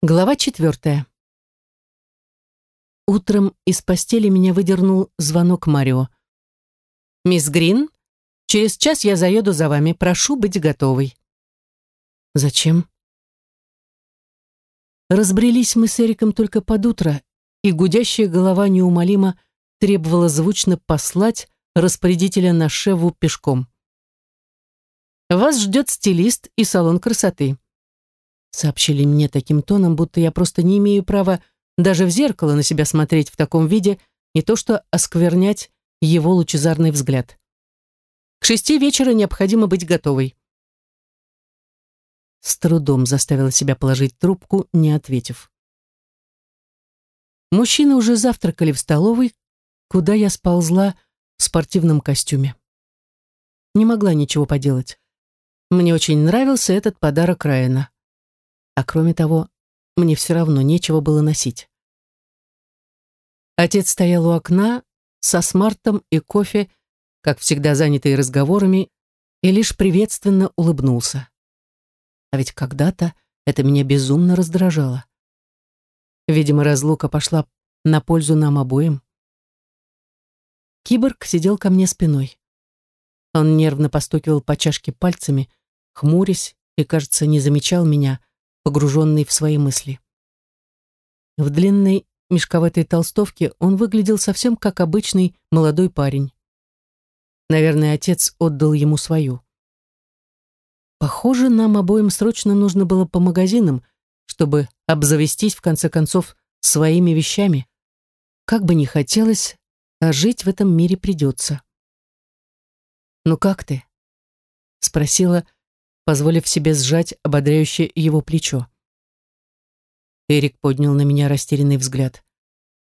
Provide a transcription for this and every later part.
Глава четвертая. Утром из постели меня выдернул звонок Марио. «Мисс Грин, через час я заеду за вами. Прошу быть готовой». «Зачем?» Разбрелись мы с Эриком только под утро, и гудящая голова неумолимо требовала звучно послать распорядителя на Шеву пешком. «Вас ждет стилист и салон красоты», Сообщили мне таким тоном, будто я просто не имею права даже в зеркало на себя смотреть в таком виде, не то что осквернять его лучезарный взгляд. К шести вечера необходимо быть готовой. С трудом заставила себя положить трубку, не ответив. Мужчины уже завтракали в столовой, куда я сползла в спортивном костюме. Не могла ничего поделать. Мне очень нравился этот подарок Райана. А кроме того, мне все равно нечего было носить. Отец стоял у окна со смартом и кофе, как всегда занятый разговорами, и лишь приветственно улыбнулся. А ведь когда-то это меня безумно раздражало. Видимо, разлука пошла на пользу нам обоим. Киборг сидел ко мне спиной. Он нервно постукивал по чашке пальцами, хмурясь и, кажется, не замечал меня, погруженный в свои мысли. В длинной мешковатой толстовке он выглядел совсем как обычный молодой парень. Наверное, отец отдал ему свою. Похоже, нам обоим срочно нужно было по магазинам, чтобы обзавестись, в конце концов, своими вещами. Как бы ни хотелось, а жить в этом мире придется. «Ну как ты?» — спросила, позволив себе сжать ободряющее его плечо. Эрик поднял на меня растерянный взгляд.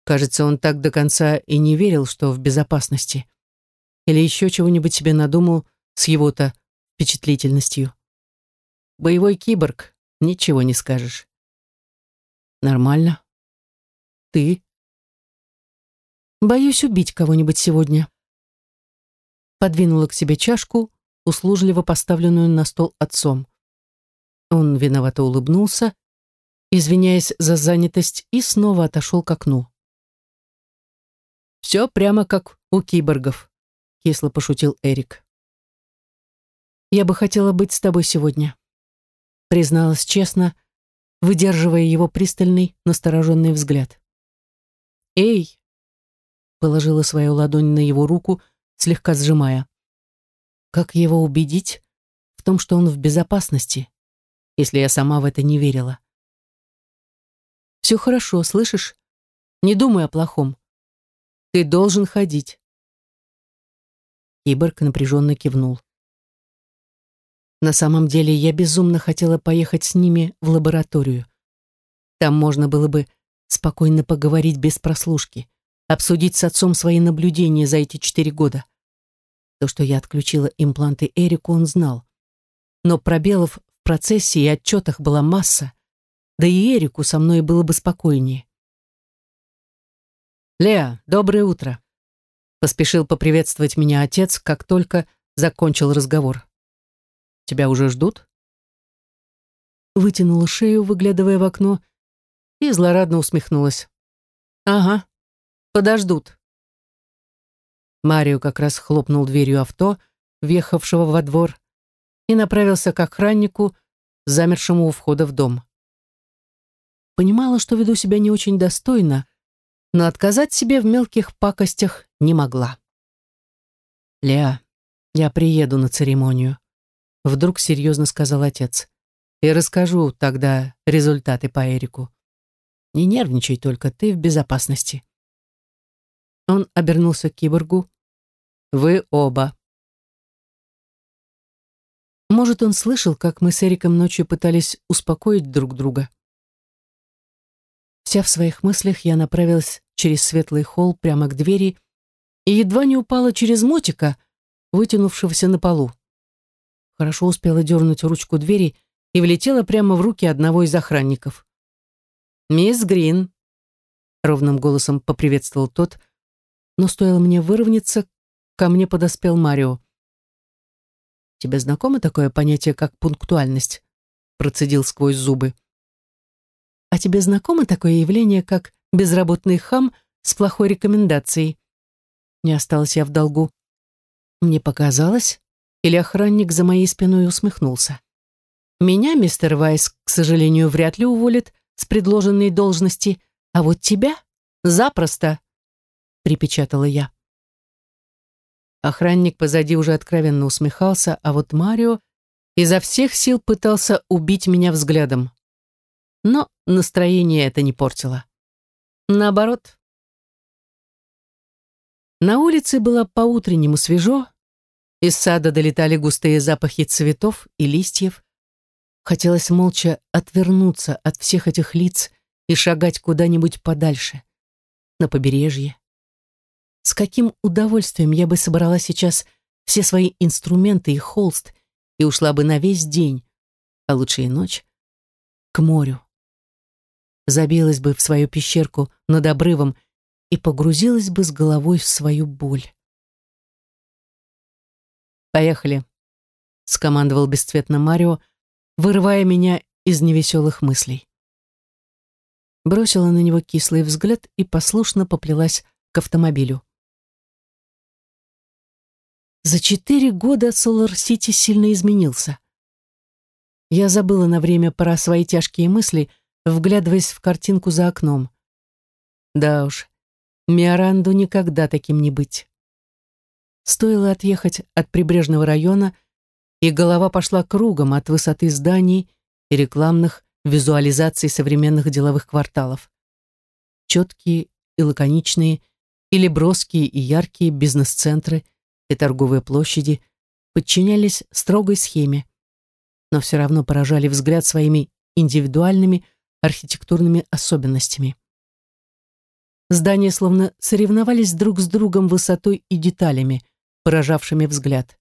Кажется, он так до конца и не верил, что в безопасности. Или еще чего-нибудь себе надумал с его-то впечатлительностью. Боевой киборг, ничего не скажешь. Нормально. Ты? Боюсь убить кого-нибудь сегодня. Подвинула к себе чашку, услужливо поставленную на стол отцом. Он виновато улыбнулся, извиняясь за занятость, и снова отошел к окну. «Все прямо как у киборгов», — кисло пошутил Эрик. «Я бы хотела быть с тобой сегодня», — призналась честно, выдерживая его пристальный, настороженный взгляд. «Эй!» — положила свою ладонь на его руку, слегка сжимая. Как его убедить в том, что он в безопасности, если я сама в это не верила? Все хорошо, слышишь? Не думай о плохом. Ты должен ходить. Киборг напряженно кивнул. На самом деле я безумно хотела поехать с ними в лабораторию. Там можно было бы спокойно поговорить без прослушки, обсудить с отцом свои наблюдения за эти четыре года. То, что я отключила импланты Эрику, он знал. Но пробелов в процессе и отчетах была масса, да и Эрику со мной было бы спокойнее. «Леа, доброе утро!» Поспешил поприветствовать меня отец, как только закончил разговор. «Тебя уже ждут?» Вытянула шею, выглядывая в окно, и злорадно усмехнулась. «Ага, подождут». Марио как раз хлопнул дверью авто, въехавшего во двор, и направился к охраннику, замершему у входа в дом. Понимала, что веду себя не очень достойно, но отказать себе в мелких пакостях не могла. «Леа, я приеду на церемонию», — вдруг серьезно сказал отец, «и расскажу тогда результаты по Эрику. Не нервничай только, ты в безопасности». Он обернулся к киборгу. «Вы оба». Может, он слышал, как мы с Эриком ночью пытались успокоить друг друга. Вся в своих мыслях я направилась через светлый холл прямо к двери и едва не упала через мотика, вытянувшегося на полу. Хорошо успела дернуть ручку двери и влетела прямо в руки одного из охранников. «Мисс Грин», — ровным голосом поприветствовал тот, но стоило мне выровняться, ко мне подоспел Марио. «Тебе знакомо такое понятие, как пунктуальность?» процедил сквозь зубы. а тебе знакомо такое явление, как безработный хам с плохой рекомендацией?» Не осталась я в долгу. Мне показалось, или охранник за моей спиной усмехнулся. «Меня мистер Вайс, к сожалению, вряд ли уволит с предложенной должности, а вот тебя запросто», — припечатала я. Охранник позади уже откровенно усмехался, а вот Марио изо всех сил пытался убить меня взглядом. Но настроение это не портило. Наоборот. На улице было по-утреннему свежо, из сада долетали густые запахи цветов и листьев. Хотелось молча отвернуться от всех этих лиц и шагать куда-нибудь подальше, на побережье. С каким удовольствием я бы собрала сейчас все свои инструменты и холст и ушла бы на весь день, а лучше и ночь, к морю. Забилась бы в свою пещерку над обрывом и погрузилась бы с головой в свою боль. «Поехали», — скомандовал бесцветно Марио, вырывая меня из невеселых мыслей. Бросила на него кислый взгляд и послушно поплелась к автомобилю. За четыре года Солар-Сити сильно изменился. Я забыла на время про свои тяжкие мысли, вглядываясь в картинку за окном. Да уж, Миоранду никогда таким не быть. Стоило отъехать от прибрежного района, и голова пошла кругом от высоты зданий и рекламных визуализаций современных деловых кварталов. Четкие и лаконичные, или броские и яркие бизнес-центры и торговые площади подчинялись строгой схеме, но все равно поражали взгляд своими индивидуальными архитектурными особенностями. Здания словно соревновались друг с другом высотой и деталями, поражавшими взгляд.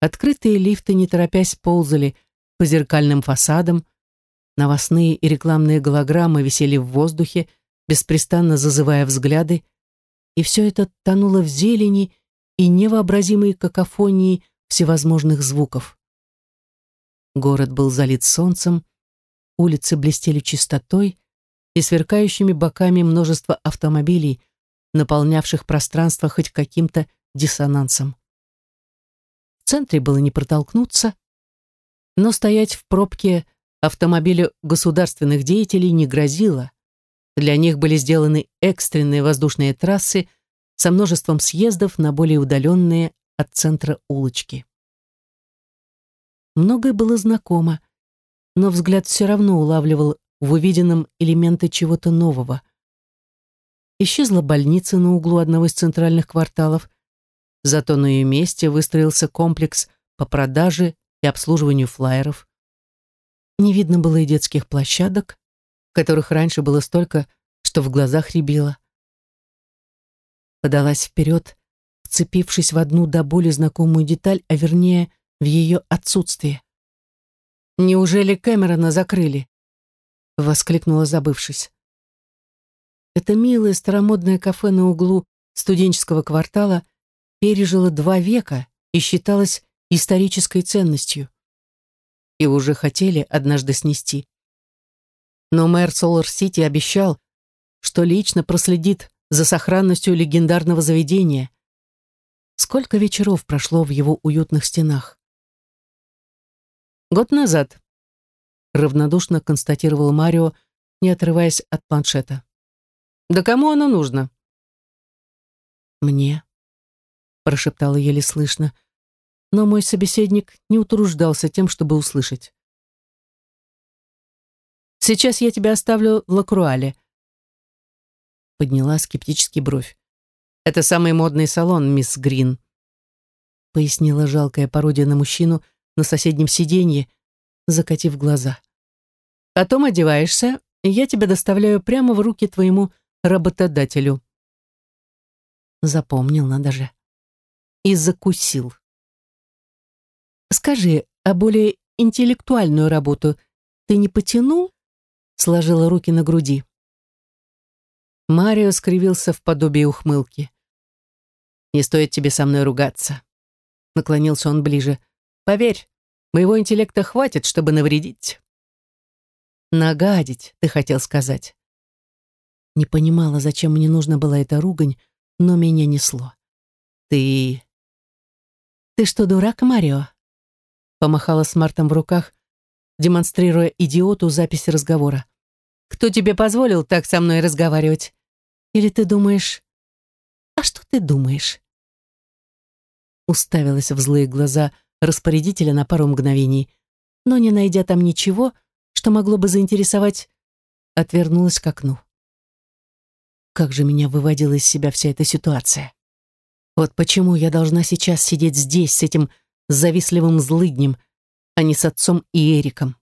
Открытые лифты, не торопясь, ползали по зеркальным фасадам, новостные и рекламные голограммы висели в воздухе, беспрестанно зазывая взгляды, и все это тонуло в зелени и невообразимой какофонии всевозможных звуков. Город был залит солнцем, улицы блестели чистотой и сверкающими боками множество автомобилей, наполнявших пространство хоть каким-то диссонансом. В центре было не протолкнуться, но стоять в пробке автомобилю государственных деятелей не грозило. Для них были сделаны экстренные воздушные трассы со множеством съездов на более удаленные от центра улочки. Многое было знакомо, но взгляд все равно улавливал в увиденном элементы чего-то нового. Исчезла больница на углу одного из центральных кварталов, Зато на ее месте выстроился комплекс по продаже и обслуживанию флайеров. Не видно было и детских площадок, которых раньше было столько, что в глазах рябило. Подалась вперед, вцепившись в одну до боли знакомую деталь, а вернее, в ее отсутствие. «Неужели Кэмерона закрыли?» — воскликнула, забывшись. Это милое старомодное кафе на углу студенческого квартала — пережило два века и считалось исторической ценностью. И уже хотели однажды снести. Но мэр Солар-Сити обещал, что лично проследит за сохранностью легендарного заведения. Сколько вечеров прошло в его уютных стенах? Год назад, равнодушно констатировал Марио, не отрываясь от планшета. Да кому оно нужно? Мне прошептала еле слышно, но мой собеседник не утруждался тем, чтобы услышать. «Сейчас я тебя оставлю в Лакруале», подняла скептически бровь. «Это самый модный салон, мисс Грин», пояснила жалкая пародия на мужчину на соседнем сиденье, закатив глаза. «Потом одеваешься, и я тебя доставляю прямо в руки твоему работодателю». Запомнил, надо же и закусил. «Скажи, а более интеллектуальную работу ты не потянул?» Сложила руки на груди. Марио скривился в подобии ухмылки. «Не стоит тебе со мной ругаться», — наклонился он ближе. «Поверь, моего интеллекта хватит, чтобы навредить». Нагадить, ты хотел сказать. Не понимала, зачем мне нужна была эта ругань, но меня несло. Ты... Ты что, дурак, Марио? Помахала с Мартом в руках, демонстрируя идиоту запись разговора. Кто тебе позволил так со мной разговаривать? Или ты думаешь... А что ты думаешь? Уставилась в злые глаза распорядителя на пару мгновений, но, не найдя там ничего, что могло бы заинтересовать, отвернулась к окну. Как же меня выводила из себя вся эта ситуация. Вот почему я должна сейчас сидеть здесь с этим завистливым злыднем, а не с отцом и Эриком.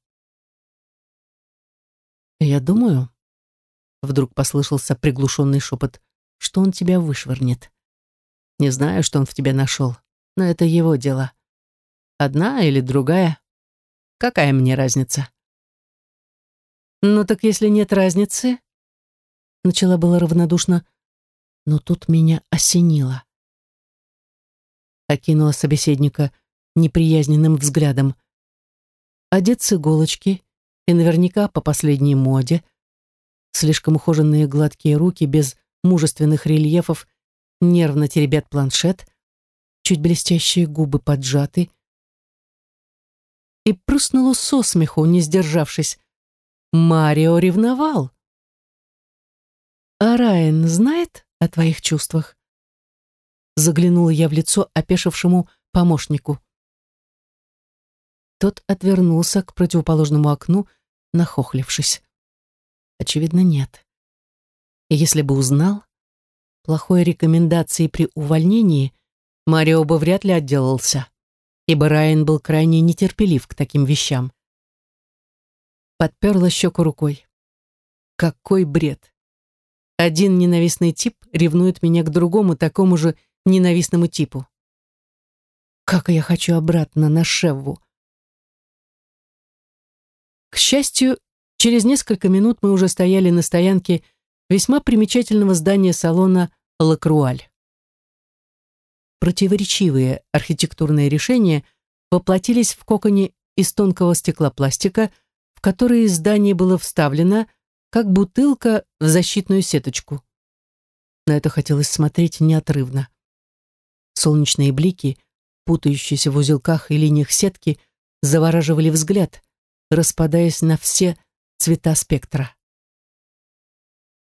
«Я думаю», — вдруг послышался приглушенный шепот, «что он тебя вышвырнет. Не знаю, что он в тебя нашел, но это его дело. Одна или другая, какая мне разница?» «Ну так если нет разницы...» Начала было равнодушно, но тут меня осенило. Окинула собеседника неприязненным взглядом. Одет с иголочки и наверняка по последней моде. Слишком ухоженные гладкие руки без мужественных рельефов нервно теребят планшет, чуть блестящие губы поджаты. И прыснула со смеху, не сдержавшись. Марио ревновал. «А Райан знает о твоих чувствах?» Заглянула я в лицо опешившему помощнику. Тот отвернулся к противоположному окну, нахохлившись. Очевидно, нет. И если бы узнал, плохой рекомендации при увольнении Марио бы вряд ли отделался, ибо Райан был крайне нетерпелив к таким вещам подперла щеку рукой. Какой бред! Один ненавистный тип ревнует меня к другому такому же ненавистному типу. Как я хочу обратно на Шевву. К счастью, через несколько минут мы уже стояли на стоянке весьма примечательного здания салона «Лакруаль». Противоречивые архитектурные решения воплотились в коконе из тонкого стеклопластика – которое здание было вставлено, как бутылка в защитную сеточку. На это хотелось смотреть неотрывно. Солнечные блики, путающиеся в узелках и линиях сетки, завораживали взгляд, распадаясь на все цвета спектра.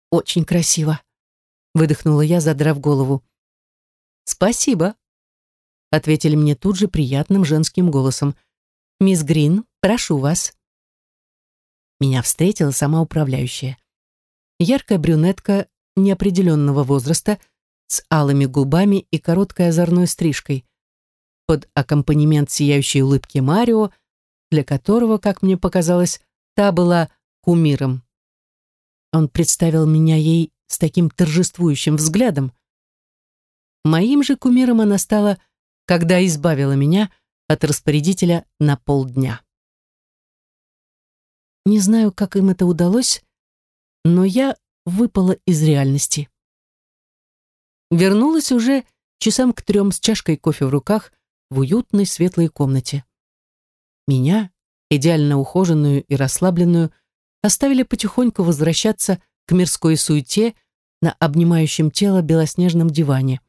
«Очень красиво», — выдохнула я, задрав голову. «Спасибо», — ответили мне тут же приятным женским голосом. «Мисс Грин, прошу вас». Меня встретила сама управляющая. Яркая брюнетка неопределенного возраста с алыми губами и короткой озорной стрижкой. Под аккомпанемент сияющей улыбки Марио, для которого, как мне показалось, та была кумиром. Он представил меня ей с таким торжествующим взглядом. Моим же кумиром она стала, когда избавила меня от распорядителя на полдня. Не знаю, как им это удалось, но я выпала из реальности. Вернулась уже часам к трем с чашкой кофе в руках в уютной светлой комнате. Меня, идеально ухоженную и расслабленную, оставили потихоньку возвращаться к мирской суете на обнимающем тело белоснежном диване.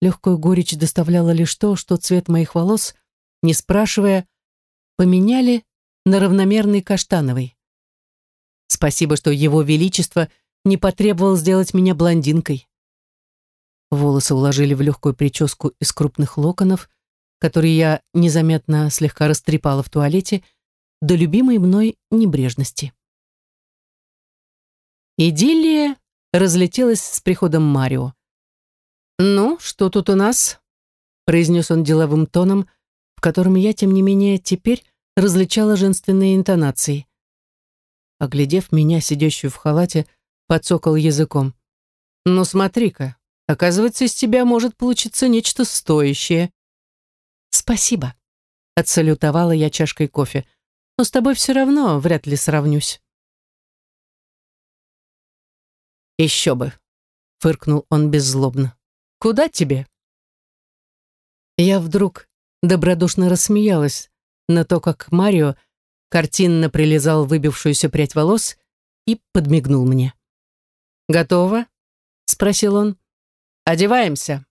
Легкую горечь доставляла лишь то, что цвет моих волос, не спрашивая, поменяли на равномерный каштановый. Спасибо, что его величество не потребовал сделать меня блондинкой. Волосы уложили в легкую прическу из крупных локонов, которые я незаметно слегка растрепала в туалете, до любимой мной небрежности. Идиллия разлетелась с приходом Марио. «Ну, что тут у нас?» произнес он деловым тоном, в котором я, тем не менее, теперь различала женственные интонации. Оглядев меня, сидящую в халате, подсокал языком. «Ну смотри-ка, оказывается, из тебя может получиться нечто стоящее». «Спасибо», — отсалютовала я чашкой кофе. «Но с тобой все равно вряд ли сравнюсь». «Еще бы», — фыркнул он беззлобно. «Куда тебе?» Я вдруг добродушно рассмеялась, на то, как Марио картинно прилизал выбившуюся прядь волос и подмигнул мне. «Готово?» — спросил он. «Одеваемся».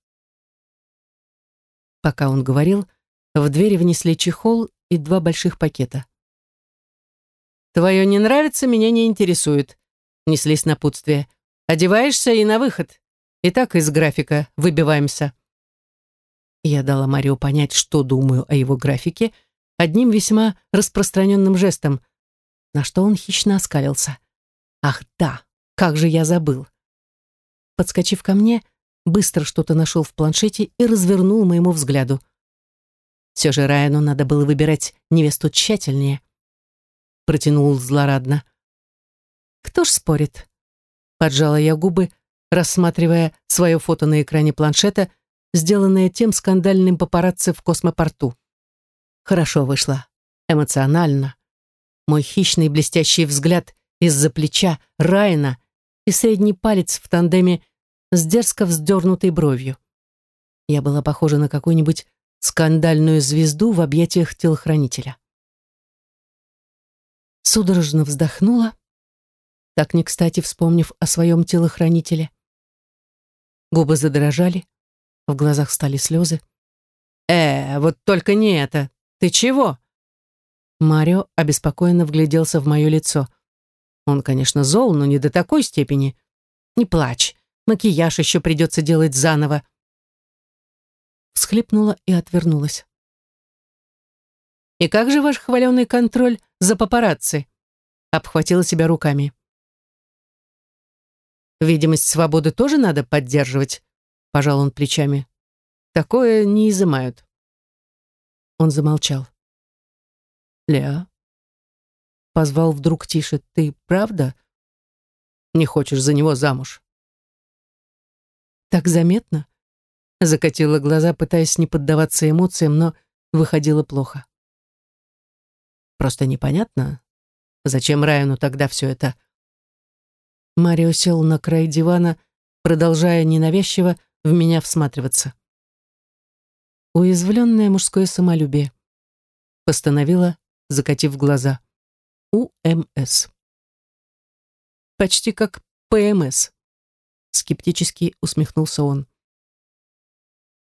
Пока он говорил, в двери внесли чехол и два больших пакета. «Твое не нравится, меня не интересует», — неслись напутствия. «Одеваешься и на выход. И так из графика выбиваемся». Я дала Марио понять, что думаю о его графике, одним весьма распространенным жестом, на что он хищно оскалился. «Ах да, как же я забыл!» Подскочив ко мне, быстро что-то нашел в планшете и развернул моему взгляду. Все же Райану надо было выбирать невесту тщательнее протянул злорадно. «Кто ж спорит?» Поджала я губы, рассматривая свое фото на экране планшета, сделанное тем скандальным папарацци в космопорту. Хорошо вышло. Эмоционально. Мой хищный блестящий взгляд из-за плеча Райана и средний палец в тандеме с дерзко вздернутой бровью. Я была похожа на какую-нибудь скандальную звезду в объятиях телохранителя судорожно вздохнула, так не кстати вспомнив о своем телохранителе. Губы задрожали, в глазах стали слезы. «Э, вот только не это! Ты чего?» Марио обеспокоенно вгляделся в мое лицо. Он, конечно, зол, но не до такой степени. «Не плачь, макияж еще придется делать заново». Всхлипнула и отвернулась. «И как же ваш хваленый контроль за папарацци?» Обхватила себя руками. «Видимость свободы тоже надо поддерживать», — пожал он плечами. «Такое не изымают». Он замолчал. «Леа?» Позвал вдруг тише. «Ты правда не хочешь за него замуж?» «Так заметно?» Закатила глаза, пытаясь не поддаваться эмоциям, но выходило плохо. Просто непонятно, зачем Райану тогда все это. Марио сел на край дивана, продолжая ненавязчиво в меня всматриваться. Уязвленное мужское самолюбие. Постановила, закатив глаза. УМС. Почти как ПМС. Скептически усмехнулся он.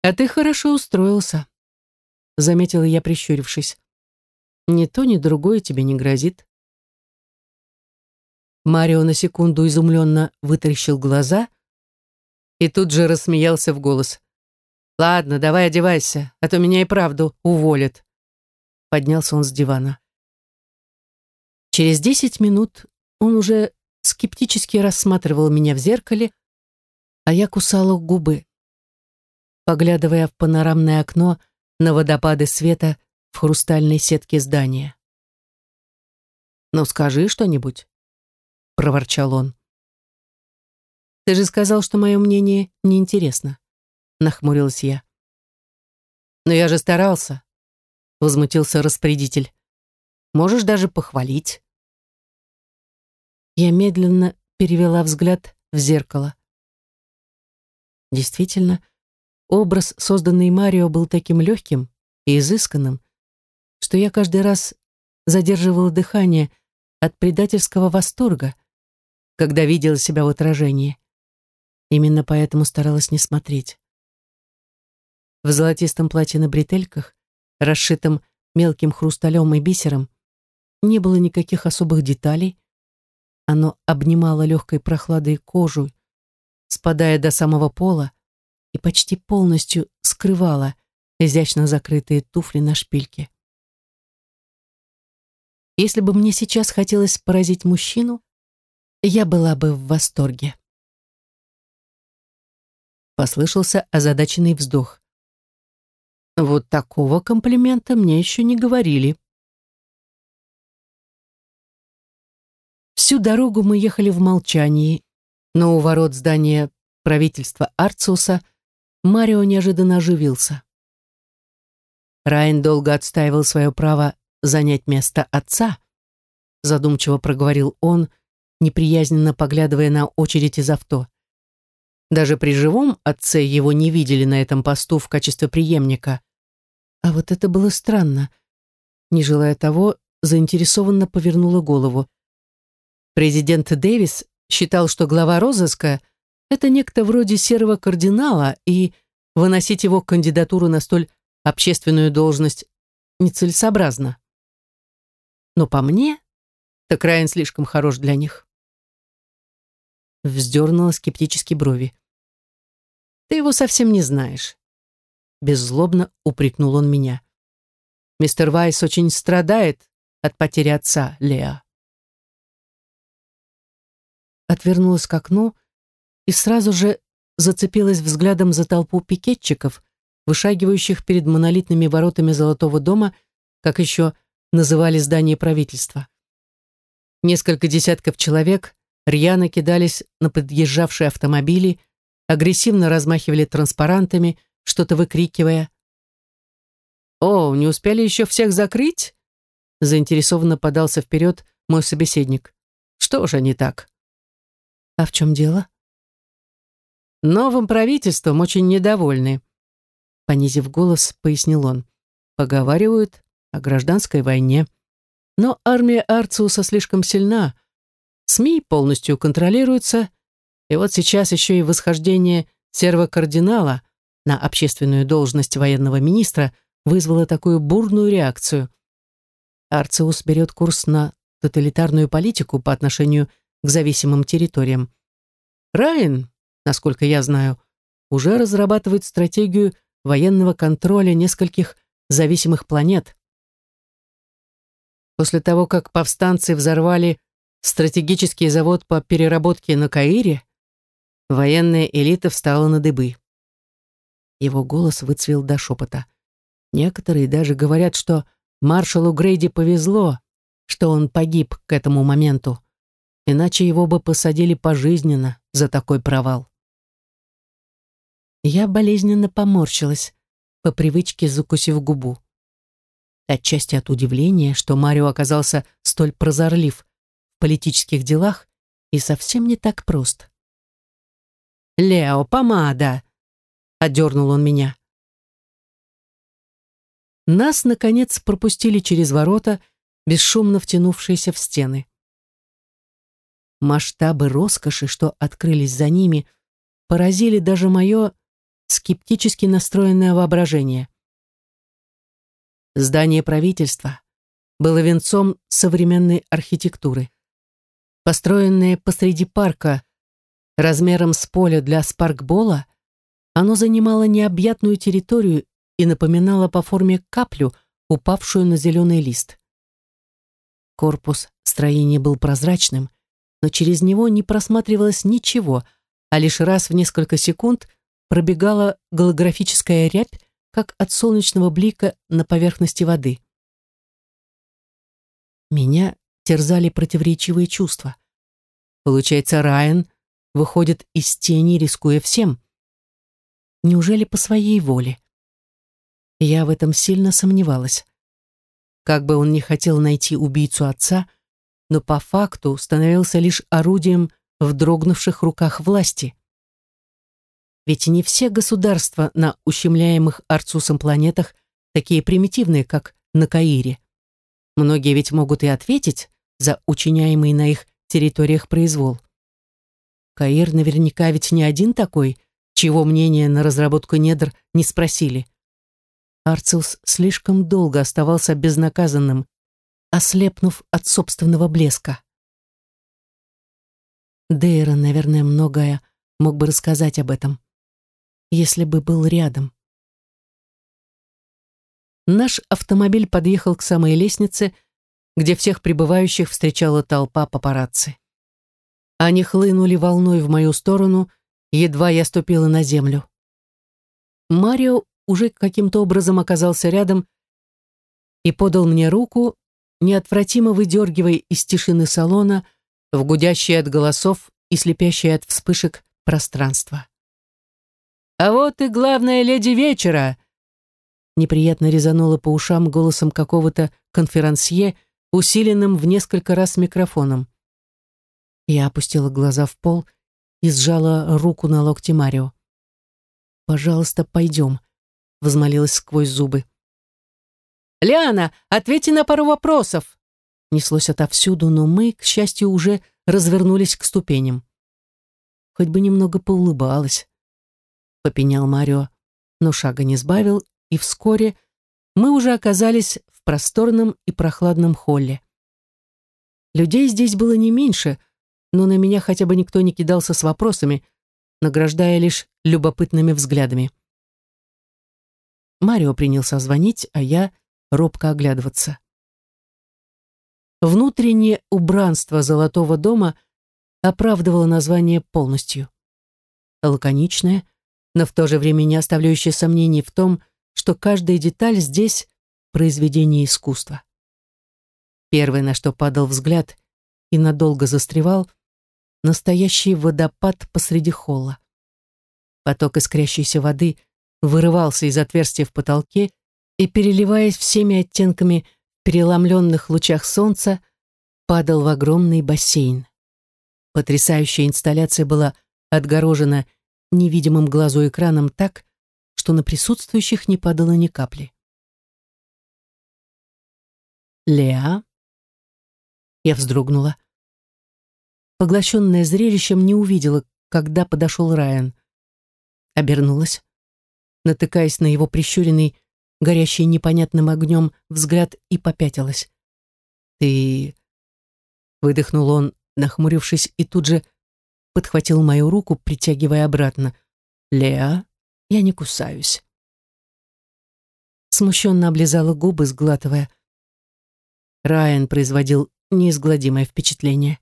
«А ты хорошо устроился», — заметила я, прищурившись. Ни то, ни другое тебе не грозит. Марио на секунду изумленно вытаращил глаза и тут же рассмеялся в голос. «Ладно, давай одевайся, а то меня и правду уволят». Поднялся он с дивана. Через десять минут он уже скептически рассматривал меня в зеркале, а я кусала губы, поглядывая в панорамное окно на водопады света, в хрустальной сетке здания. «Ну скажи что-нибудь», — проворчал он. «Ты же сказал, что мое мнение неинтересно», — нахмурилась я. «Но я же старался», — возмутился распорядитель. «Можешь даже похвалить». Я медленно перевела взгляд в зеркало. Действительно, образ, созданный Марио, был таким легким и изысканным, что я каждый раз задерживала дыхание от предательского восторга, когда видела себя в отражении. Именно поэтому старалась не смотреть. В золотистом платье на бретельках, расшитом мелким хрусталем и бисером, не было никаких особых деталей. Оно обнимало легкой прохладой кожу, спадая до самого пола, и почти полностью скрывало изящно закрытые туфли на шпильке. Если бы мне сейчас хотелось поразить мужчину, я была бы в восторге. Послышался озадаченный вздох. Вот такого комплимента мне еще не говорили. Всю дорогу мы ехали в молчании, но у ворот здания правительства Арциуса Марио неожиданно оживился. Райан долго отстаивал свое право занять место отца, задумчиво проговорил он, неприязненно поглядывая на очередь из авто. Даже при живом отце его не видели на этом посту в качестве преемника. А вот это было странно. Не желая того, заинтересованно повернула голову. Президент Дэвис считал, что глава розыска — это некто вроде серого кардинала, и выносить его кандидатуру на столь общественную должность нецелесообразно. Но по мне, так Райан слишком хорош для них. Вздернула скептически брови. Ты его совсем не знаешь. Беззлобно упрекнул он меня. Мистер Вайс очень страдает от потери отца, Леа. Отвернулась к окну и сразу же зацепилась взглядом за толпу пикетчиков, вышагивающих перед монолитными воротами Золотого дома, как еще называли здание правительства. Несколько десятков человек рьяно кидались на подъезжавшие автомобили, агрессивно размахивали транспарантами, что-то выкрикивая. «О, не успели еще всех закрыть?» Заинтересованно подался вперед мой собеседник. «Что же не так?» «А в чем дело?» «Новым правительством очень недовольны», понизив голос, пояснил он. «Поговаривают о гражданской войне. Но армия Арциуса слишком сильна. СМИ полностью контролируются, и вот сейчас еще и восхождение сервокардинала на общественную должность военного министра вызвало такую бурную реакцию. Арциус берет курс на тоталитарную политику по отношению к зависимым территориям. Райан, насколько я знаю, уже разрабатывает стратегию военного контроля нескольких зависимых планет. После того, как повстанцы взорвали стратегический завод по переработке на Каире, военная элита встала на дыбы. Его голос выцвел до шепота. Некоторые даже говорят, что маршалу Грейди повезло, что он погиб к этому моменту, иначе его бы посадили пожизненно за такой провал. Я болезненно поморщилась, по привычке закусив губу. Отчасти от удивления, что Марио оказался столь прозорлив в политических делах и совсем не так прост. «Лео, помада!» — одернул он меня. Нас, наконец, пропустили через ворота, бесшумно втянувшиеся в стены. Масштабы роскоши, что открылись за ними, поразили даже мое скептически настроенное воображение. Здание правительства было венцом современной архитектуры. Построенное посреди парка, размером с поля для спаркбола, оно занимало необъятную территорию и напоминало по форме каплю, упавшую на зеленый лист. Корпус строения был прозрачным, но через него не просматривалось ничего, а лишь раз в несколько секунд пробегала голографическая рябь, как от солнечного блика на поверхности воды. Меня терзали противоречивые чувства. Получается, Райан выходит из тени, рискуя всем. Неужели по своей воле? Я в этом сильно сомневалась. Как бы он ни хотел найти убийцу отца, но по факту становился лишь орудием в дрогнувших руках власти. Ведь не все государства на ущемляемых Арцусом планетах такие примитивные, как на Каире. Многие ведь могут и ответить за учиняемый на их территориях произвол. Каир наверняка ведь не один такой, чего мнения на разработку недр не спросили. Арциус слишком долго оставался безнаказанным, ослепнув от собственного блеска. Дейра, наверное, многое мог бы рассказать об этом если бы был рядом. Наш автомобиль подъехал к самой лестнице, где всех прибывающих встречала толпа папарацци. Они хлынули волной в мою сторону, едва я ступила на землю. Марио уже каким-то образом оказался рядом и подал мне руку, неотвратимо выдергивая из тишины салона в гудящее от голосов и слепящее от вспышек пространство. «А вот и главная леди вечера!» Неприятно резанула по ушам голосом какого-то конферансье, усиленным в несколько раз микрофоном. Я опустила глаза в пол и сжала руку на локте Марио. «Пожалуйста, пойдем», — возмолилась сквозь зубы. «Лиана, ответьте на пару вопросов», неслось отовсюду, но мы, к счастью, уже развернулись к ступеням. Хоть бы немного поулыбалась, попенял Марио, но шага не сбавил, и вскоре мы уже оказались в просторном и прохладном холле. Людей здесь было не меньше, но на меня хотя бы никто не кидался с вопросами, награждая лишь любопытными взглядами. Марио принялся звонить, а я робко оглядываться. Внутреннее убранство Золотого дома оправдывало название полностью. Лаконичное, но в то же время не оставляющее сомнений в том, что каждая деталь здесь — произведение искусства. Первое, на что падал взгляд и надолго застревал, настоящий водопад посреди холла. Поток искрящейся воды вырывался из отверстия в потолке и, переливаясь всеми оттенками в переломленных лучах солнца, падал в огромный бассейн. Потрясающая инсталляция была отгорожена невидимым глазу экраном так, что на присутствующих не падало ни капли. «Леа?» Я вздрогнула. Поглощенная зрелищем, не увидела, когда подошел Райан. Обернулась, натыкаясь на его прищуренный, горящий непонятным огнем взгляд и попятилась. «Ты...» Выдохнул он, нахмурившись, и тут же подхватил мою руку, притягивая обратно. «Леа, я не кусаюсь». Смущенно облизала губы, сглатывая. Райан производил неизгладимое впечатление.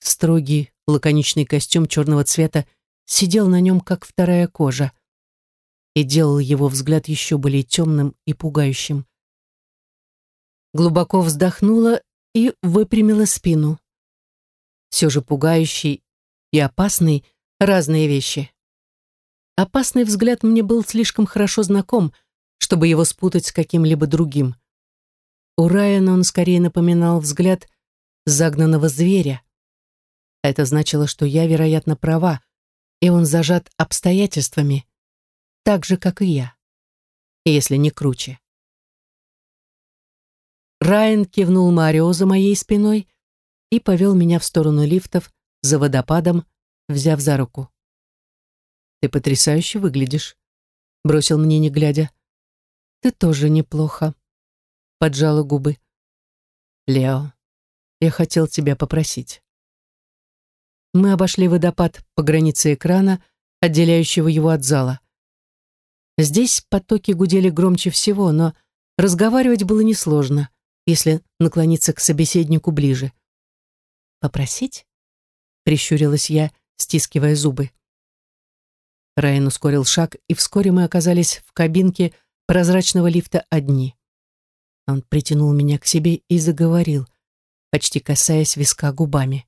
Строгий, лаконичный костюм черного цвета сидел на нем, как вторая кожа, и делал его взгляд еще более темным и пугающим. Глубоко вздохнула и выпрямила спину. Все же пугающий и опасный — разные вещи. Опасный взгляд мне был слишком хорошо знаком, чтобы его спутать с каким-либо другим. У Райана он скорее напоминал взгляд загнанного зверя. Это значило, что я, вероятно, права, и он зажат обстоятельствами, так же, как и я, если не круче. Райан кивнул Марио за моей спиной и повел меня в сторону лифтов за водопадом, взяв за руку. «Ты потрясающе выглядишь», — бросил мне, не глядя. «Ты тоже неплохо», — поджала губы. «Лео, я хотел тебя попросить». Мы обошли водопад по границе экрана, отделяющего его от зала. Здесь потоки гудели громче всего, но разговаривать было несложно если наклониться к собеседнику ближе. «Попросить?» — прищурилась я, стискивая зубы. Райан ускорил шаг, и вскоре мы оказались в кабинке прозрачного лифта одни. Он притянул меня к себе и заговорил, почти касаясь виска губами.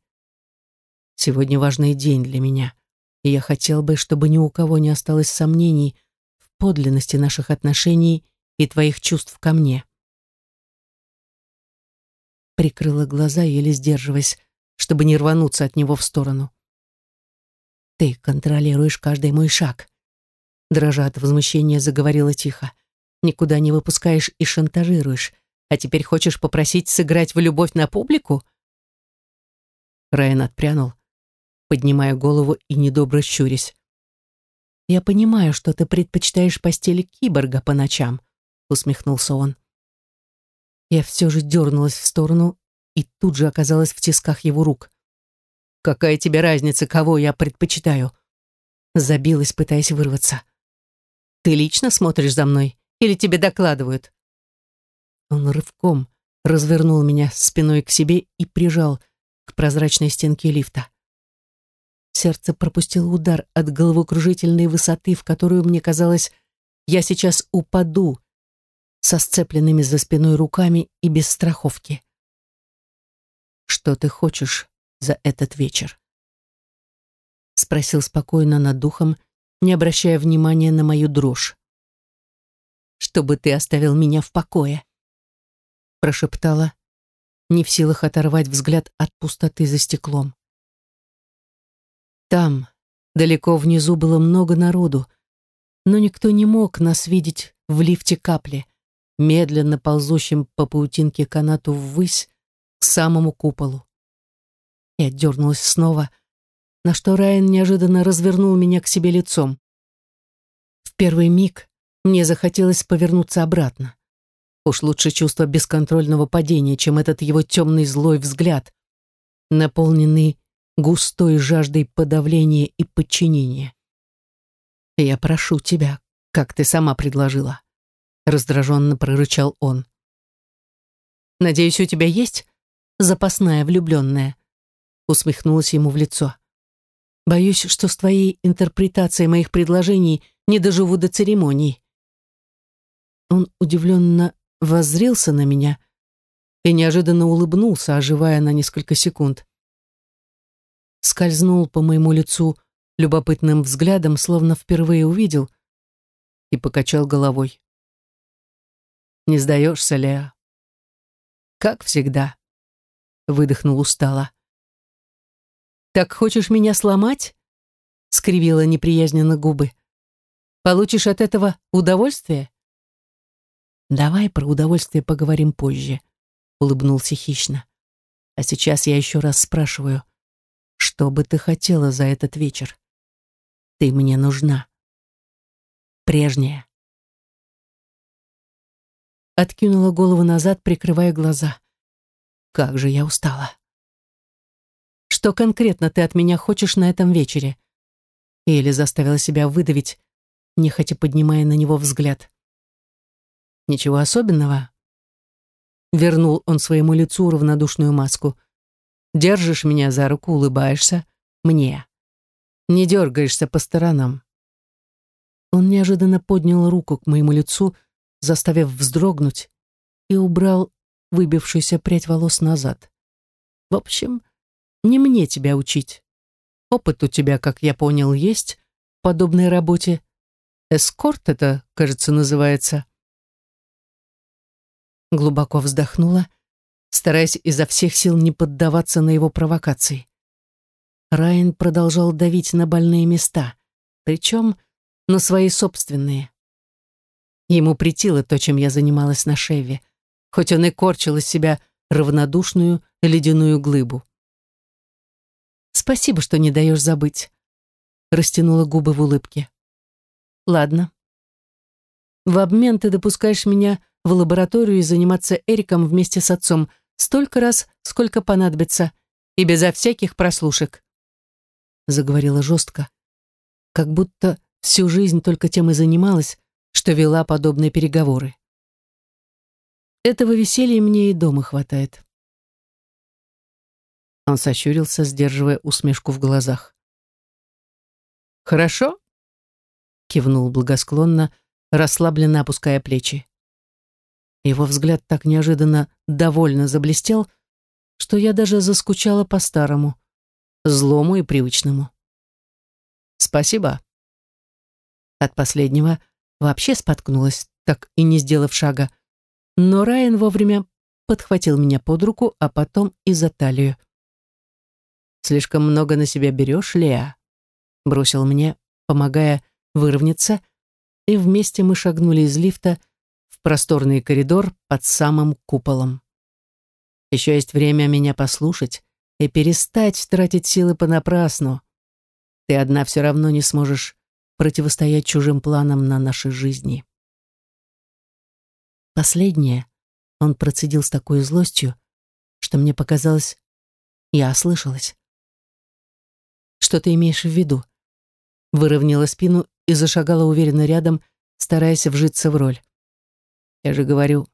«Сегодня важный день для меня, и я хотел бы, чтобы ни у кого не осталось сомнений в подлинности наших отношений и твоих чувств ко мне прикрыла глаза, еле сдерживаясь, чтобы не рвануться от него в сторону. «Ты контролируешь каждый мой шаг», — дрожа от возмущения заговорила тихо. «Никуда не выпускаешь и шантажируешь, а теперь хочешь попросить сыграть в любовь на публику?» Райан отпрянул, поднимая голову и недобро щурясь. «Я понимаю, что ты предпочитаешь постели киборга по ночам», — усмехнулся он. Я все же дернулась в сторону и тут же оказалась в тисках его рук. «Какая тебе разница, кого я предпочитаю?» Забилась, пытаясь вырваться. «Ты лично смотришь за мной или тебе докладывают?» Он рывком развернул меня спиной к себе и прижал к прозрачной стенке лифта. Сердце пропустило удар от головокружительной высоты, в которую, мне казалось, я сейчас упаду, со сцепленными за спиной руками и без страховки. «Что ты хочешь за этот вечер?» Спросил спокойно над духом, не обращая внимания на мою дрожь. «Чтобы ты оставил меня в покое», прошептала, не в силах оторвать взгляд от пустоты за стеклом. Там, далеко внизу, было много народу, но никто не мог нас видеть в лифте капли медленно ползущим по паутинке канату ввысь, самому куполу. Я дернулась снова, на что Райан неожиданно развернул меня к себе лицом. В первый миг мне захотелось повернуться обратно. Уж лучше чувство бесконтрольного падения, чем этот его темный злой взгляд, наполненный густой жаждой подавления и подчинения. «Я прошу тебя, как ты сама предложила», — раздраженно прорычал он. «Надеюсь, у тебя есть запасная влюбленная?» усмехнулась ему в лицо. «Боюсь, что с твоей интерпретацией моих предложений не доживу до церемоний». Он удивленно воззрился на меня и неожиданно улыбнулся, оживая на несколько секунд. Скользнул по моему лицу любопытным взглядом, словно впервые увидел, и покачал головой. «Не сдаешься, Леа?» «Как всегда», — выдохнул устало. «Так хочешь меня сломать?» — скривила неприязненно губы. «Получишь от этого удовольствие?» «Давай про удовольствие поговорим позже», — улыбнулся хищно. «А сейчас я еще раз спрашиваю, что бы ты хотела за этот вечер? Ты мне нужна. Прежняя». Откинула голову назад, прикрывая глаза. Как же я устала. «Что конкретно ты от меня хочешь на этом вечере?» Или заставила себя выдавить, нехотя поднимая на него взгляд. Ничего особенного. Вернул он своему лицу равнодушную маску. Держишь меня за руку, улыбаешься. Мне. Не дергаешься по сторонам. Он неожиданно поднял руку к моему лицу, заставив вздрогнуть, и убрал выбившуюся прядь волос назад. В общем, не мне тебя учить. Опыт у тебя, как я понял, есть в подобной работе. Эскорт это, кажется, называется глубоко вздохнула, стараясь изо всех сил не поддаваться на его провокации. Райан продолжал давить на больные места, причем на свои собственные. Ему притило то, чем я занималась на Шеве, хоть он и корчил из себя равнодушную ледяную глыбу. «Спасибо, что не даешь забыть», — растянула губы в улыбке. «Ладно. В обмен ты допускаешь меня в лабораторию и заниматься Эриком вместе с отцом столько раз, сколько понадобится, и безо всяких прослушек. Заговорила жестко, как будто всю жизнь только тем и занималась, что вела подобные переговоры. Этого веселья мне и дома хватает. Он сощурился, сдерживая усмешку в глазах. «Хорошо?» — кивнул благосклонно, расслабленно опуская плечи. Его взгляд так неожиданно довольно заблестел, что я даже заскучала по-старому, злому и привычному. «Спасибо». От последнего вообще споткнулась, так и не сделав шага, но Райан вовремя подхватил меня под руку, а потом и за талию. «Слишком много на себя берешь, Леа», — бросил мне, помогая выровняться, и вместе мы шагнули из лифта, просторный коридор под самым куполом. Еще есть время меня послушать и перестать тратить силы понапрасну. Ты одна все равно не сможешь противостоять чужим планам на нашей жизни. Последнее он процедил с такой злостью, что мне показалось, я ослышалась. «Что ты имеешь в виду?» Выровняла спину и зашагала уверенно рядом, стараясь вжиться в роль. Я же говорю,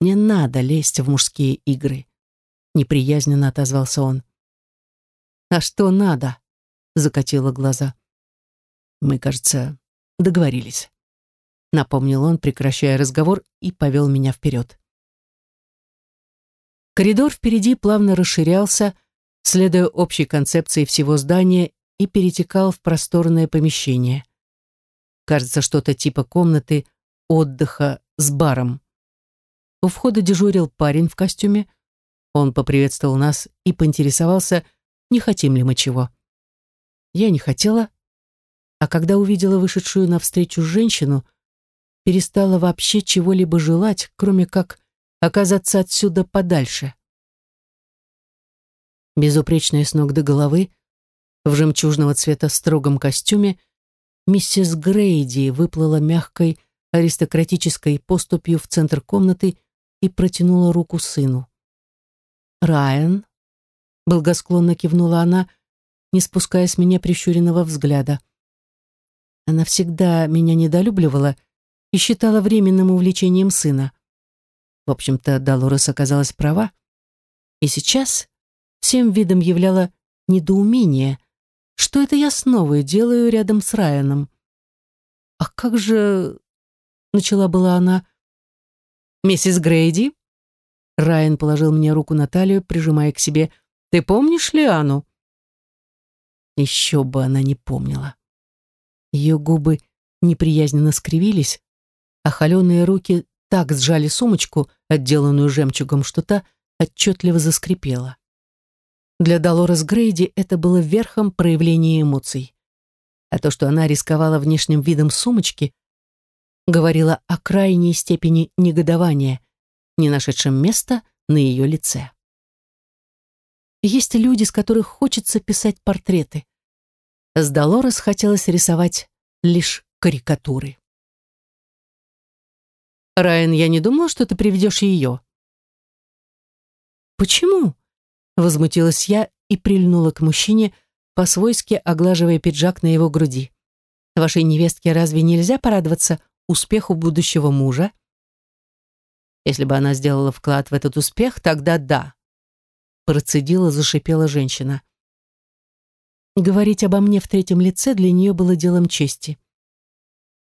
не надо лезть в мужские игры. Неприязненно отозвался он. А что надо? Закатила глаза. Мы, кажется, договорились. Напомнил он, прекращая разговор, и повел меня вперед. Коридор впереди плавно расширялся, следуя общей концепции всего здания, и перетекал в просторное помещение. Кажется, что-то типа комнаты отдыха с баром. У входа дежурил парень в костюме. Он поприветствовал нас и поинтересовался, не хотим ли мы чего. Я не хотела, а когда увидела вышедшую навстречу женщину, перестала вообще чего-либо желать, кроме как оказаться отсюда подальше. Безупречная с ног до головы, в жемчужного цвета строгом костюме, миссис Грейди выплыла мягкой аристократической поступью в центр комнаты и протянула руку сыну. «Райан», — благосклонно кивнула она, не спуская с меня прищуренного взгляда. Она всегда меня недолюбливала и считала временным увлечением сына. В общем-то, Долорес оказалась права. И сейчас всем видом являла недоумение, что это я снова делаю рядом с Райаном. «А как же...» — начала была она. «Миссис Грейди?» Райан положил мне руку на талию, прижимая к себе. «Ты помнишь Лиану?» Еще бы она не помнила. Ее губы неприязненно скривились, а холеные руки так сжали сумочку, отделанную жемчугом, что та отчетливо заскрипела. Для Долорес Грейди это было верхом проявления эмоций. А то, что она рисковала внешним видом сумочки, говорило о крайней степени негодования, не нашедшем места на ее лице. Есть люди, с которых хочется писать портреты. С Долорес хотелось рисовать лишь карикатуры. «Райан, я не думала, что ты приведешь ее». «Почему?» — возмутилась я и прильнула к мужчине, по-свойски оглаживая пиджак на его груди. «Вашей невестке разве нельзя порадоваться успеху будущего мужа?» «Если бы она сделала вклад в этот успех, тогда да», — процедила, зашипела женщина. Говорить обо мне в третьем лице для нее было делом чести.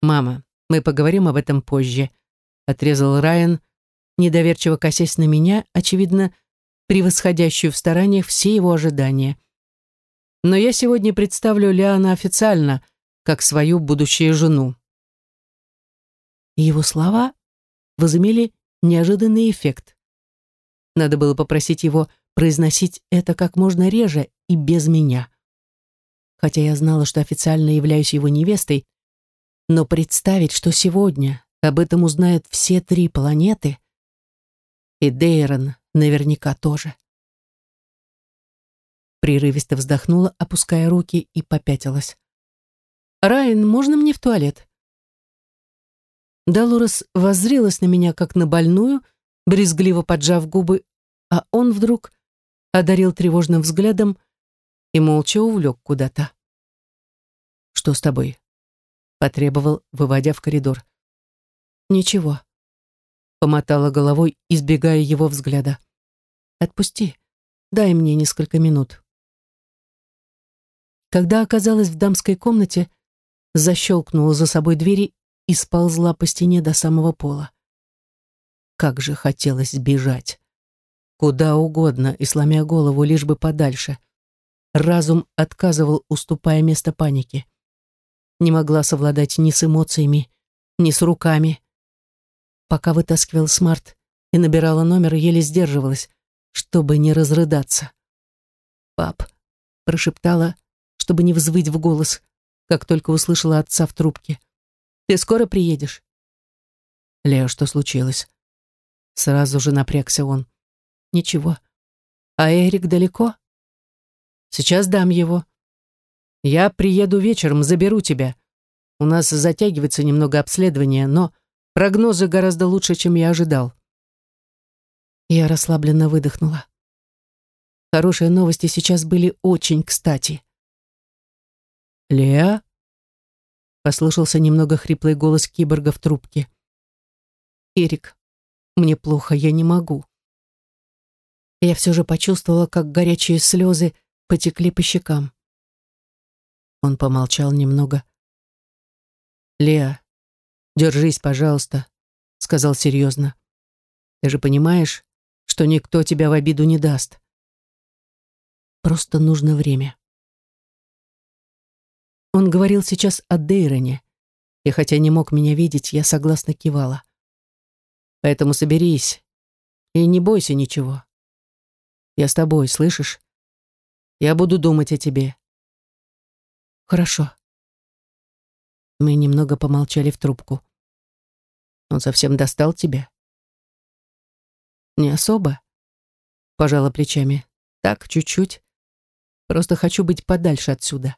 «Мама, мы поговорим об этом позже», — отрезал Райан, недоверчиво косясь на меня, очевидно, превосходящую в стараниях все его ожидания. «Но я сегодня представлю Лиана официально, как свою будущую жену». Его слова возымели неожиданный эффект. Надо было попросить его произносить это как можно реже и без меня хотя я знала, что официально являюсь его невестой, но представить, что сегодня об этом узнают все три планеты, и Дейрон наверняка тоже. Прерывисто вздохнула, опуская руки, и попятилась. «Райан, можно мне в туалет?» Далурас воззрилась на меня, как на больную, брезгливо поджав губы, а он вдруг одарил тревожным взглядом и молча увлек куда-то. «Что с тобой?» — потребовал, выводя в коридор. «Ничего», — помотала головой, избегая его взгляда. «Отпусти, дай мне несколько минут». Когда оказалась в дамской комнате, защелкнула за собой двери и сползла по стене до самого пола. Как же хотелось сбежать. Куда угодно и сломя голову, лишь бы подальше. Разум отказывал, уступая место панике. Не могла совладать ни с эмоциями, ни с руками. Пока вытаскивал смарт и набирала номер, еле сдерживалась, чтобы не разрыдаться. «Пап», — прошептала, чтобы не взвыть в голос, как только услышала отца в трубке. «Ты скоро приедешь?» «Лео, что случилось?» Сразу же напрягся он. «Ничего. А Эрик далеко?» Сейчас дам его. Я приеду вечером, заберу тебя. У нас затягивается немного обследование, но прогнозы гораздо лучше, чем я ожидал. Я расслабленно выдохнула. Хорошие новости сейчас были очень кстати. «Леа?» — послышался немного хриплый голос киборга в трубке. «Эрик, мне плохо, я не могу». Я все же почувствовала, как горячие слезы потекли по щекам. Он помолчал немного. «Леа, держись, пожалуйста», — сказал серьезно. «Ты же понимаешь, что никто тебя в обиду не даст. Просто нужно время». Он говорил сейчас о Дейроне, и хотя не мог меня видеть, я согласно кивала. «Поэтому соберись и не бойся ничего. Я с тобой, слышишь? Я буду думать о тебе. Хорошо. Мы немного помолчали в трубку. Он совсем достал тебя? Не особо. Пожала плечами. Так, чуть-чуть. Просто хочу быть подальше отсюда.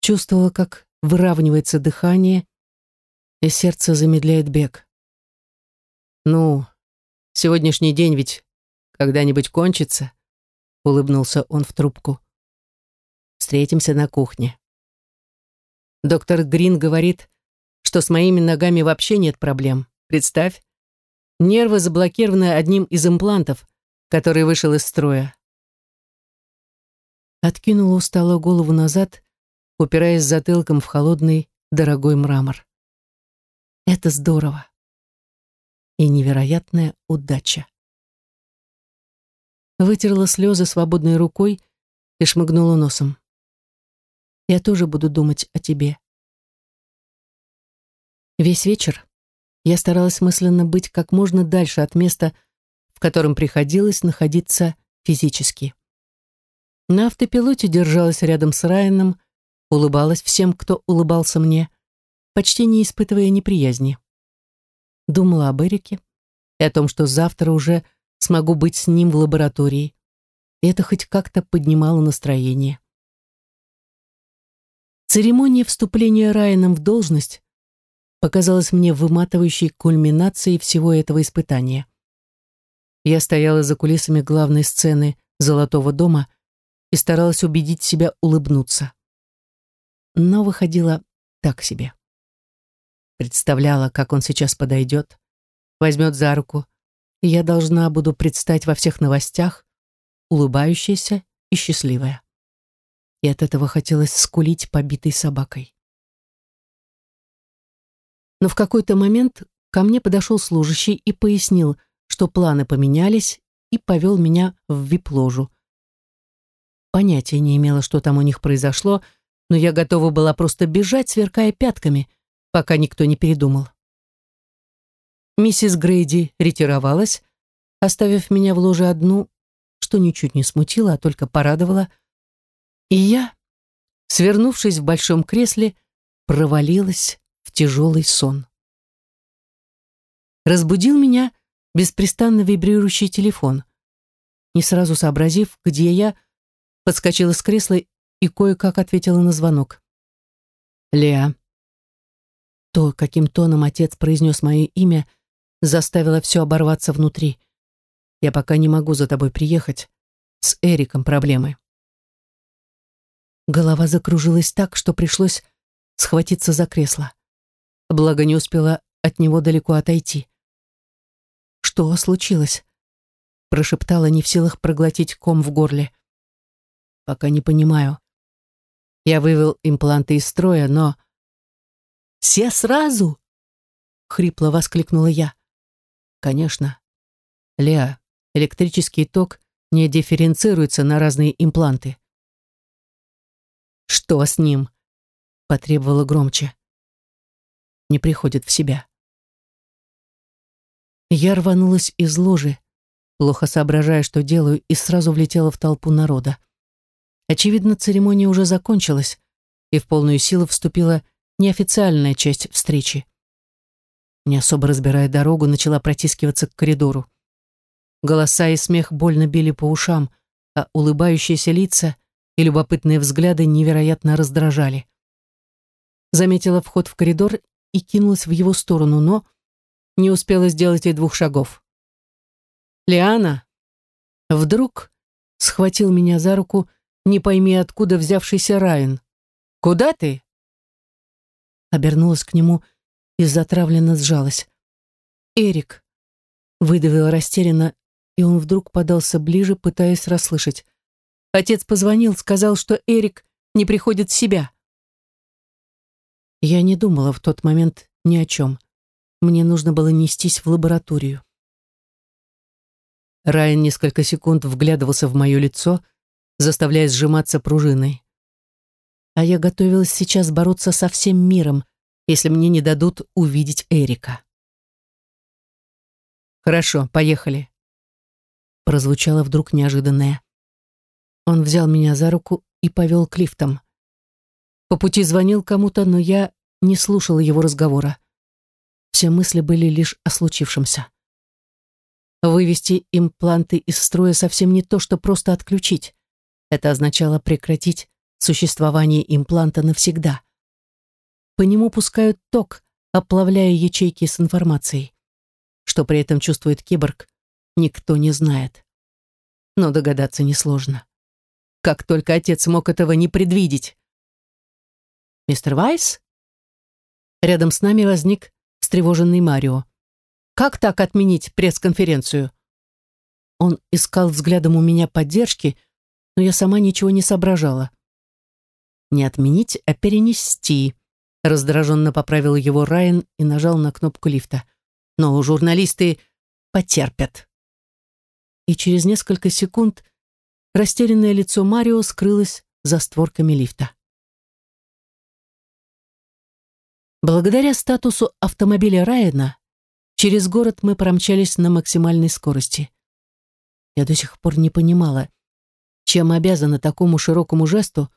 Чувствовала, как выравнивается дыхание, и сердце замедляет бег. «Ну, сегодняшний день ведь когда-нибудь кончится», — улыбнулся он в трубку. «Встретимся на кухне». Доктор Грин говорит, что с моими ногами вообще нет проблем. Представь, нервы заблокированы одним из имплантов, который вышел из строя. Откинула устало голову назад, упираясь затылком в холодный, дорогой мрамор. Это здорово. И невероятная удача. Вытерла слезы свободной рукой и шмыгнула носом. Я тоже буду думать о тебе. Весь вечер я старалась мысленно быть как можно дальше от места, в котором приходилось находиться физически. На автопилоте держалась рядом с Райаном, улыбалась всем, кто улыбался мне, почти не испытывая неприязни. Думала об Эрике и о том, что завтра уже смогу быть с ним в лаборатории. И это хоть как-то поднимало настроение. Церемония вступления Райаном в должность показалась мне выматывающей кульминацией всего этого испытания. Я стояла за кулисами главной сцены «Золотого дома» и старалась убедить себя улыбнуться. Но выходило так себе. Представляла, как он сейчас подойдет, возьмет за руку, и я должна буду предстать во всех новостях, улыбающаяся и счастливая. И от этого хотелось скулить побитой собакой. Но в какой-то момент ко мне подошел служащий и пояснил, что планы поменялись, и повел меня в вип-ложу. Понятия не имела, что там у них произошло, но я готова была просто бежать, сверкая пятками, пока никто не передумал. Миссис Грейди ретировалась, оставив меня в ложе одну, что ничуть не смутило, а только порадовало. И я, свернувшись в большом кресле, провалилась в тяжелый сон. Разбудил меня беспрестанно вибрирующий телефон. Не сразу сообразив, где я, подскочила с кресла и кое-как ответила на звонок. «Леа». То, каким тоном отец произнес мое имя, заставило все оборваться внутри. «Я пока не могу за тобой приехать. С Эриком проблемы». Голова закружилась так, что пришлось схватиться за кресло. Благо не успела от него далеко отойти. «Что случилось?» прошептала, не в силах проглотить ком в горле. «Пока не понимаю. Я вывел импланты из строя, но... «Все сразу?» — хрипло воскликнула я. «Конечно. Леа, электрический ток не дифференцируется на разные импланты». «Что с ним?» — потребовала громче. Не приходит в себя. Я рванулась из ложи, плохо соображая, что делаю, и сразу влетела в толпу народа. Очевидно, церемония уже закончилась, и в полную силу вступила неофициальная часть встречи. Не особо разбирая дорогу, начала протискиваться к коридору. Голоса и смех больно били по ушам, а улыбающиеся лица и любопытные взгляды невероятно раздражали. Заметила вход в коридор и кинулась в его сторону, но не успела сделать и двух шагов. «Лиана!» Вдруг схватил меня за руку не пойми откуда взявшийся Райан. «Куда ты?» Обернулась к нему и затравленно сжалась. «Эрик», — выдавила растерянно, и он вдруг подался ближе, пытаясь расслышать. Отец позвонил, сказал, что Эрик не приходит в себя. Я не думала в тот момент ни о чем. Мне нужно было нестись в лабораторию. Райан несколько секунд вглядывался в мое лицо, — заставляя сжиматься пружиной. А я готовилась сейчас бороться со всем миром, если мне не дадут увидеть Эрика. «Хорошо, поехали», — прозвучало вдруг неожиданное. Он взял меня за руку и повел к лифтам. По пути звонил кому-то, но я не слушала его разговора. Все мысли были лишь о случившемся. Вывести импланты из строя совсем не то, что просто отключить. Это означало прекратить существование импланта навсегда. По нему пускают ток, оплавляя ячейки с информацией. Что при этом чувствует киборг, никто не знает. Но догадаться несложно. Как только отец мог этого не предвидеть. «Мистер Вайс?» Рядом с нами возник встревоженный Марио. «Как так отменить пресс-конференцию?» Он искал взглядом у меня поддержки, но я сама ничего не соображала. «Не отменить, а перенести», — раздраженно поправил его Райан и нажал на кнопку лифта. «Но журналисты потерпят». И через несколько секунд растерянное лицо Марио скрылось за створками лифта. Благодаря статусу автомобиля Райана, через город мы промчались на максимальной скорости. Я до сих пор не понимала, чем обязана такому широкому жесту,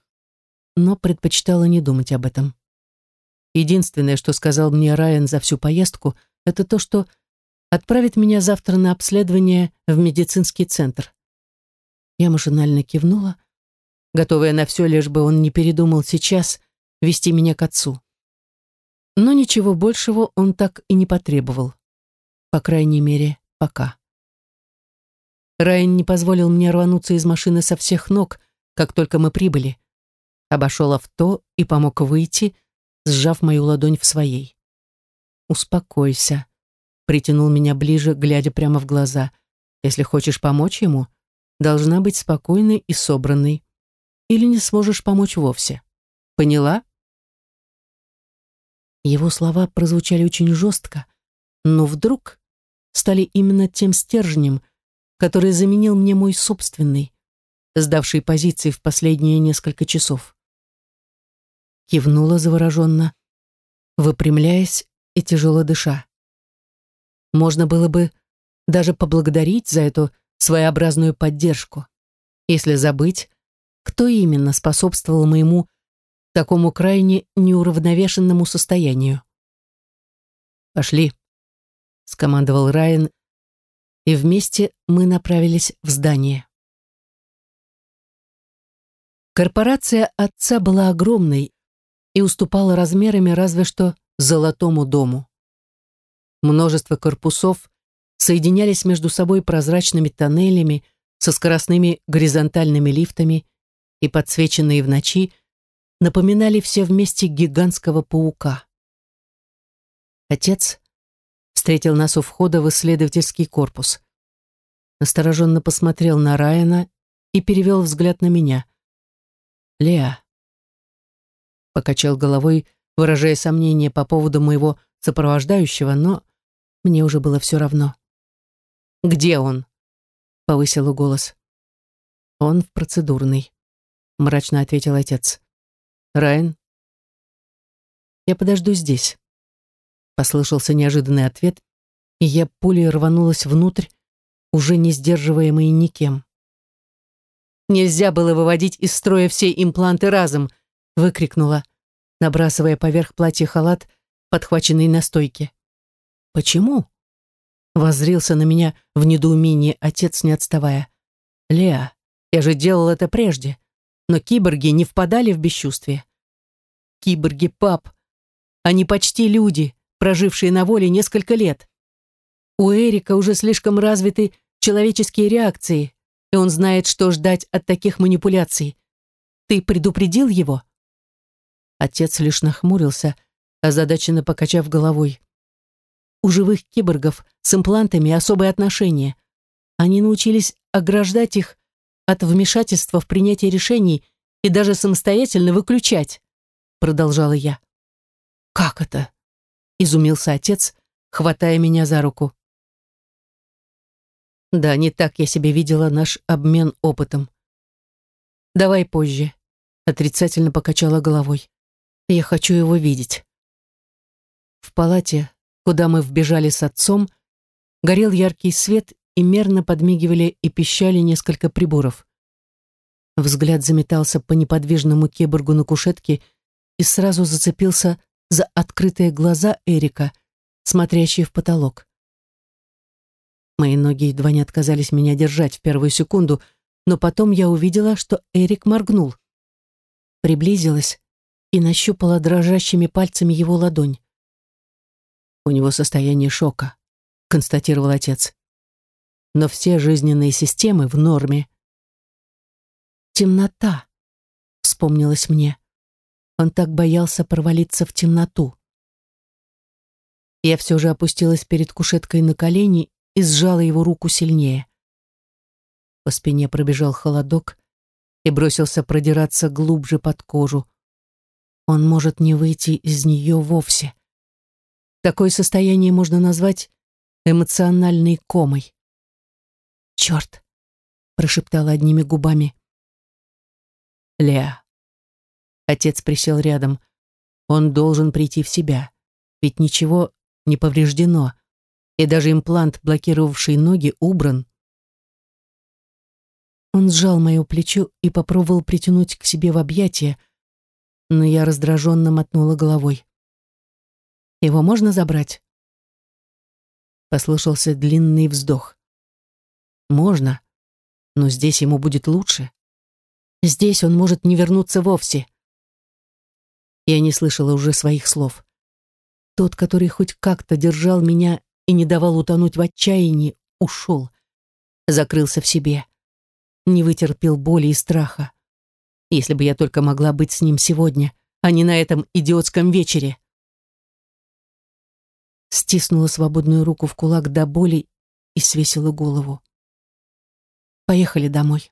но предпочитала не думать об этом. Единственное, что сказал мне Райан за всю поездку, это то, что отправит меня завтра на обследование в медицинский центр. Я машинально кивнула, готовая на все, лишь бы он не передумал сейчас вести меня к отцу. Но ничего большего он так и не потребовал. По крайней мере, пока. Райан не позволил мне рвануться из машины со всех ног, как только мы прибыли. Обошел авто и помог выйти, сжав мою ладонь в своей. «Успокойся», — притянул меня ближе, глядя прямо в глаза. «Если хочешь помочь ему, должна быть спокойной и собранной. Или не сможешь помочь вовсе. Поняла?» Его слова прозвучали очень жестко, но вдруг стали именно тем стержнем, который заменил мне мой собственный, сдавший позиции в последние несколько часов. Кивнула завороженно, выпрямляясь и тяжело дыша. Можно было бы даже поблагодарить за эту своеобразную поддержку, если забыть, кто именно способствовал моему такому крайне неуравновешенному состоянию. «Пошли», — скомандовал Райан и вместе мы направились в здание. Корпорация отца была огромной и уступала размерами разве что золотому дому. Множество корпусов соединялись между собой прозрачными тоннелями со скоростными горизонтальными лифтами и, подсвеченные в ночи, напоминали все вместе гигантского паука. Отец встретил нас у входа в исследовательский корпус. Настороженно посмотрел на Райана и перевел взгляд на меня. «Леа», — покачал головой, выражая сомнение по поводу моего сопровождающего, но мне уже было все равно. «Где он?» — повысил голос. «Он в процедурной», — мрачно ответил отец. «Райан?» «Я подожду здесь». Послышался неожиданный ответ, и я пулей рванулась внутрь, уже не сдерживаемой никем. «Нельзя было выводить из строя все импланты разом!» выкрикнула, набрасывая поверх платья халат, подхваченный на стойке. «Почему?» Воззрился на меня в недоумении отец, не отставая. «Леа, я же делал это прежде, но киборги не впадали в бесчувствие. Киборги, пап, они почти люди, прожившие на воле несколько лет. У Эрика уже слишком развиты человеческие реакции, и он знает, что ждать от таких манипуляций. Ты предупредил его?» Отец лишь нахмурился, озадаченно покачав головой. «У живых киборгов с имплантами особые отношения. Они научились ограждать их от вмешательства в принятие решений и даже самостоятельно выключать», продолжала я. «Как это?» изумился отец, хватая меня за руку. Да, не так я себе видела наш обмен опытом. Давай позже, отрицательно покачала головой. Я хочу его видеть. В палате, куда мы вбежали с отцом, горел яркий свет и мерно подмигивали и пищали несколько приборов. Взгляд заметался по неподвижному киборгу на кушетке и сразу зацепился за открытые глаза Эрика, смотрящие в потолок. Мои ноги едва не отказались меня держать в первую секунду, но потом я увидела, что Эрик моргнул. Приблизилась и нащупала дрожащими пальцами его ладонь. «У него состояние шока», — констатировал отец. «Но все жизненные системы в норме». «Темнота», — вспомнилось мне. Он так боялся провалиться в темноту. Я все же опустилась перед кушеткой на колени и сжала его руку сильнее. По спине пробежал холодок и бросился продираться глубже под кожу. Он может не выйти из нее вовсе. Такое состояние можно назвать эмоциональной комой. «Черт!» — прошептала одними губами. «Леа». Отец присел рядом. Он должен прийти в себя, ведь ничего не повреждено, и даже имплант, блокировавший ноги, убран. Он сжал мое плечо и попробовал притянуть к себе в объятия, но я раздраженно мотнула головой. «Его можно забрать?» Послышался длинный вздох. «Можно, но здесь ему будет лучше. Здесь он может не вернуться вовсе». Я не слышала уже своих слов. Тот, который хоть как-то держал меня и не давал утонуть в отчаянии, ушел. Закрылся в себе. Не вытерпел боли и страха. Если бы я только могла быть с ним сегодня, а не на этом идиотском вечере. Стиснула свободную руку в кулак до боли и свесила голову. Поехали домой.